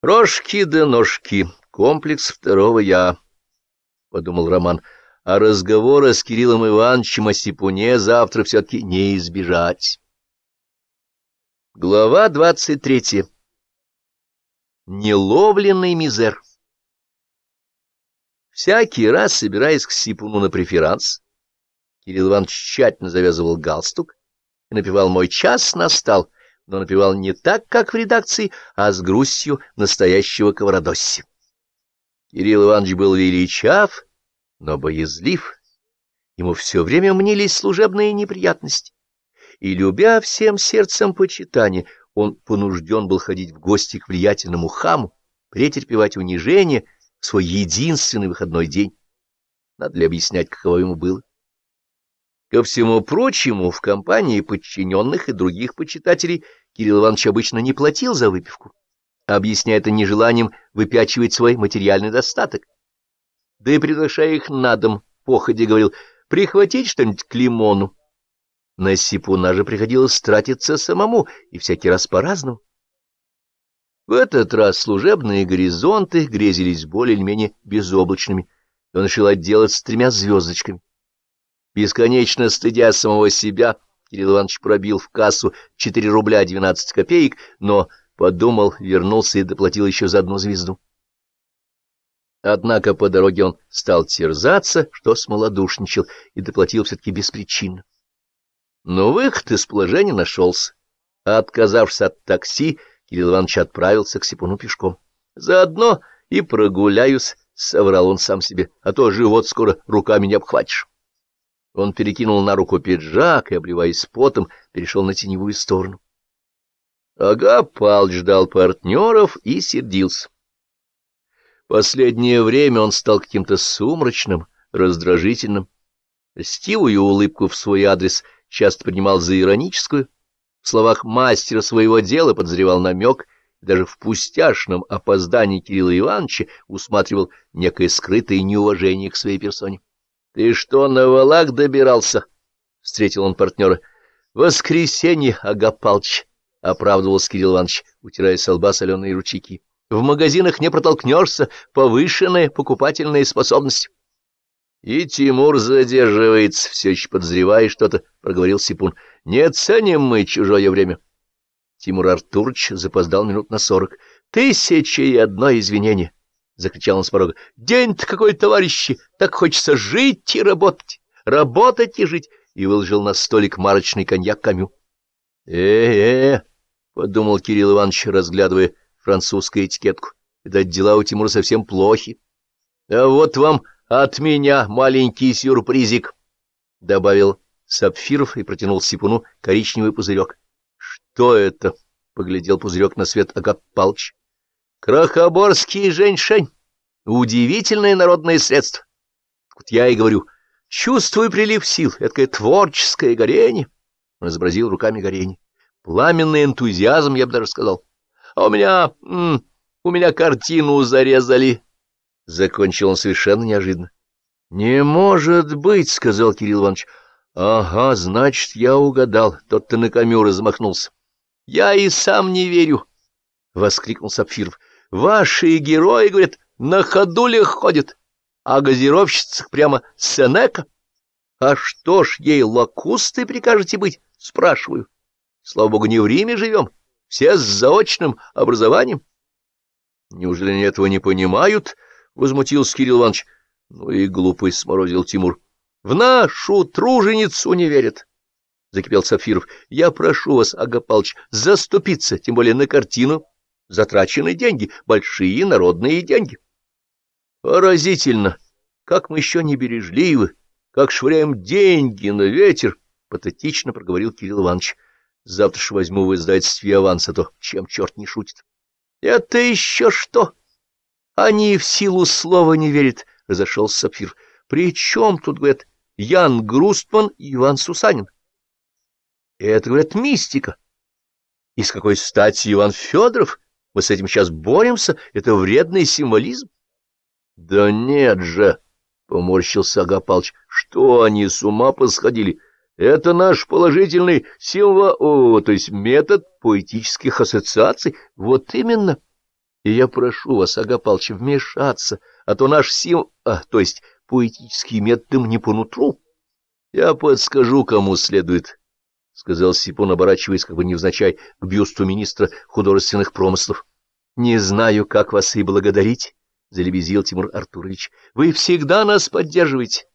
Рожки да ножки, комплекс второго «я», — подумал Роман, — а разговора с Кириллом Ивановичем о Сипуне завтра все-таки не избежать. Глава двадцать третья. Неловленный мизер. Всякий раз, собираясь к Сипуну на преферанс, Кирилл Иванович тщательно завязывал галстук и напевал «Мой час настал», но напевал не так, как в редакции, а с грустью настоящего Каврадосси. Кирилл Иванович был величав, но боязлив. Ему все время мнились служебные неприятности. И, любя всем сердцем почитания, он понужден был ходить в гости к влиятельному хаму, претерпевать унижение в свой единственный выходной день. Надо ли объяснять, каково ему было? Ко всему прочему, в компании подчиненных и других почитателей Кирилл Иванович обычно не платил за выпивку, объясняя это нежеланием выпячивать свой материальный достаток. Да и приглашая их на дом, походе говорил, прихватить что-нибудь к лимону. На Сипуна же приходилось тратиться самому, и всякий раз по-разному. В этот раз служебные горизонты грезились более или менее безоблачными, и он решил отделаться тремя звездочками. Бесконечно стыдя самого себя, Кирилл Иванович пробил в кассу 4 рубля 12 копеек, но подумал, вернулся и доплатил еще за одну звезду. Однако по дороге он стал терзаться, что смолодушничал, и доплатил все-таки беспричинно. Но выход из положения нашелся. Отказавшись от такси, Кирилл Иванович отправился к Сипуну пешком. Заодно и прогуляюсь, — соврал он сам себе, — а то живот скоро руками не обхватишь. Он перекинул на руку пиджак и, обливаясь потом, перешел на теневую сторону. Ага, Пал ждал партнеров и сердился. Последнее время он стал каким-то сумрачным, раздражительным. Стивую улыбку в свой адрес часто принимал за ироническую. В словах мастера своего дела подозревал намек, даже в пустяшном опоздании Кирилла Ивановича усматривал некое скрытое неуважение к своей персоне. — Ты что, на валак добирался? — встретил он партнера. — Воскресенье, Агапалч, — оправдывался Кирилл Иванович, утирая со лба соленые ручейки. — В магазинах не протолкнешься, повышенная покупательная способность. — И Тимур задерживается, все еще подозревая что-то, — проговорил Сипун. — Не ценим мы чужое время. Тимур Артурович запоздал минут на сорок. — Тысяча и одно извинение. — закричал он с порога. — День-то какой, товарищи! Так хочется жить и работать, работать и жить! И выложил на столик марочный коньяк Камю. «Э — подумал Кирилл Иванович, разглядывая французскую этикетку. — Это дела у Тимура совсем плохи. — А вот вам от меня маленький сюрпризик, — добавил Сапфиров и протянул Сипуну коричневый пузырек. — Что это? — поглядел пузырек на свет Агап Палыч. Крохоборский женьшень. Удивительное народное средство. Вот я и говорю, чувствую прилив сил, это творческое горение. Он изобразил руками горение. Пламенный энтузиазм, я бы даже сказал. А у меня... у меня картину зарезали. Закончил он совершенно неожиданно. — Не может быть, — сказал Кирилл Иванович. — Ага, значит, я угадал. Тот-то на камю размахнулся. — Я и сам не верю, — воскликнул Сапфиров. Ваши герои, говорят, на ходулях ходят, а газировщицах прямо Сенека. А что ж, ей лакустой прикажете быть, спрашиваю. Слава богу, не в Риме живем, все с заочным образованием. Неужели они этого не понимают? — возмутился Кирилл Иванович. Ну и глупый сморозил Тимур. — В нашу труженицу не верят. — закипел Сафиров. — Я прошу вас, Агапалыч, заступиться, тем более на картину затрачены деньги, большие народные деньги. Поразительно, как мы еще не бережливы, как швыряем деньги на ветер, — патетично проговорил Кирилл Иванович. Завтра ж возьму в издательстве аванса, то чем черт не шутит. — Это еще что? Они в силу слова не верят, — разошелся Сапфир. — При чем тут, говорят, Ян Грустман и Иван Сусанин? Это, говорят, мистика. И с какой стати Иван Федоров? Мы с этим сейчас боремся? Это вредный символизм? — Да нет же, — поморщился Агапалыч, — что они с ума посходили? Это наш положительный символ, о, то есть метод поэтических ассоциаций. Вот именно. И я прошу вас, Ага Палч, вмешаться, а то наш сим... А, то есть поэтический метод не по нутру. Я подскажу, кому следует, — сказал Сипон, оборачиваясь как бы невзначай к бюсту министра художественных промыслов. — Не знаю, как вас и благодарить, — залебезил Тимур Артурович. — Вы всегда нас поддерживаете.